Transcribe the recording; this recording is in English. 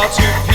all too